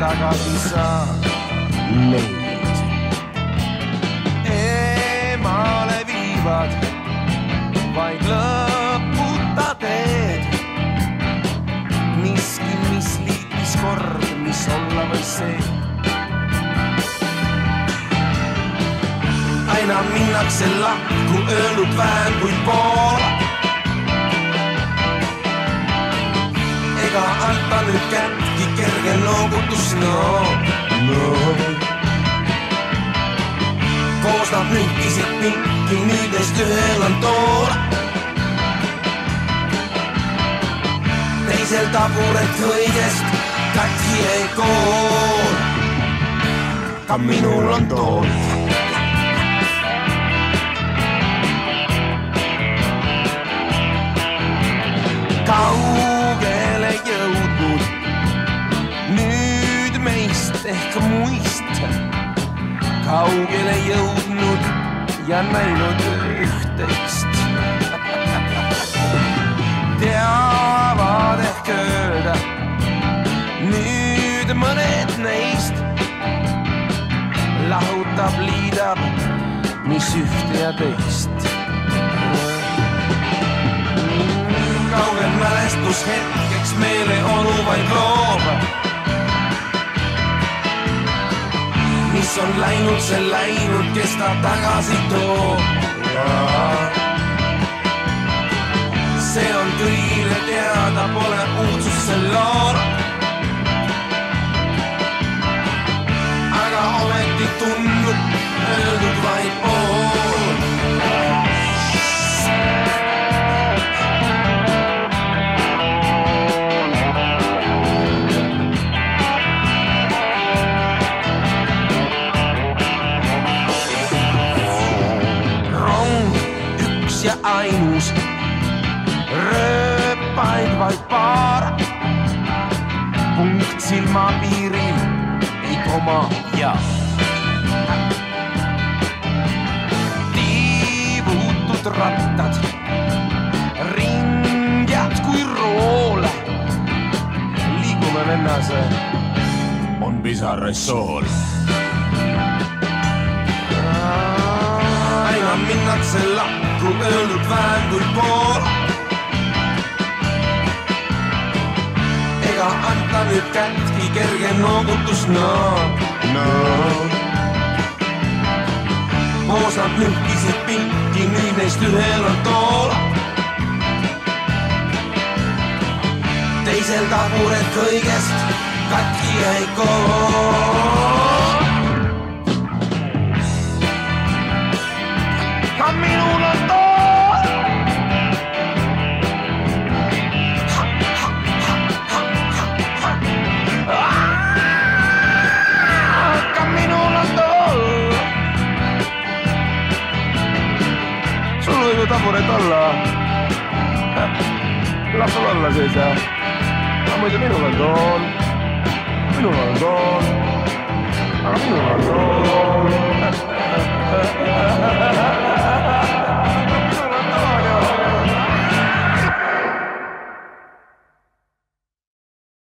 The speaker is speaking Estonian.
tagasi saa neid. emale viivad vaid lõputa teed. miski, mis liitis kord, mis olla võis see. aina minnakse lahku, öelnud vähem kui pool ega anta nüüd kättki kerge loovutus, no, no. koos nad nühkisid pinki, nüüdest ühel on tool. teisel taburet õigest katki ei kool. ka minul on tool kaugele ehk muist kaugele jõudnud ja näinud üht-teist. teavad ehk öelda nüüd mõned neist lahutab, liidab, mis ühte ja teist kaugel mälestus hetkeks meeleolu vaid loob. Mis on läinud, see läinud, kes ta tagasi toob. see on kõigile teada, pole uudsus sel lool. Ja ainus, rööpaid vaid paar. punkt silmapiiril ei koma ja. tiivutud rattad, ringjad kui rool. liigume vennase, on pisaraid sool aina minnakse öeldud vähem kui pool. ega anta nüüd kättki kerge noogutus, no, no. koos nad nühkisid pinki, nüüd neist ühel on tool. teisel taburet kõigest katki jäi kool. Taburet olla. las sul olla siis ja. aga muidu minul on tool. minul on tool. aga minul on tool.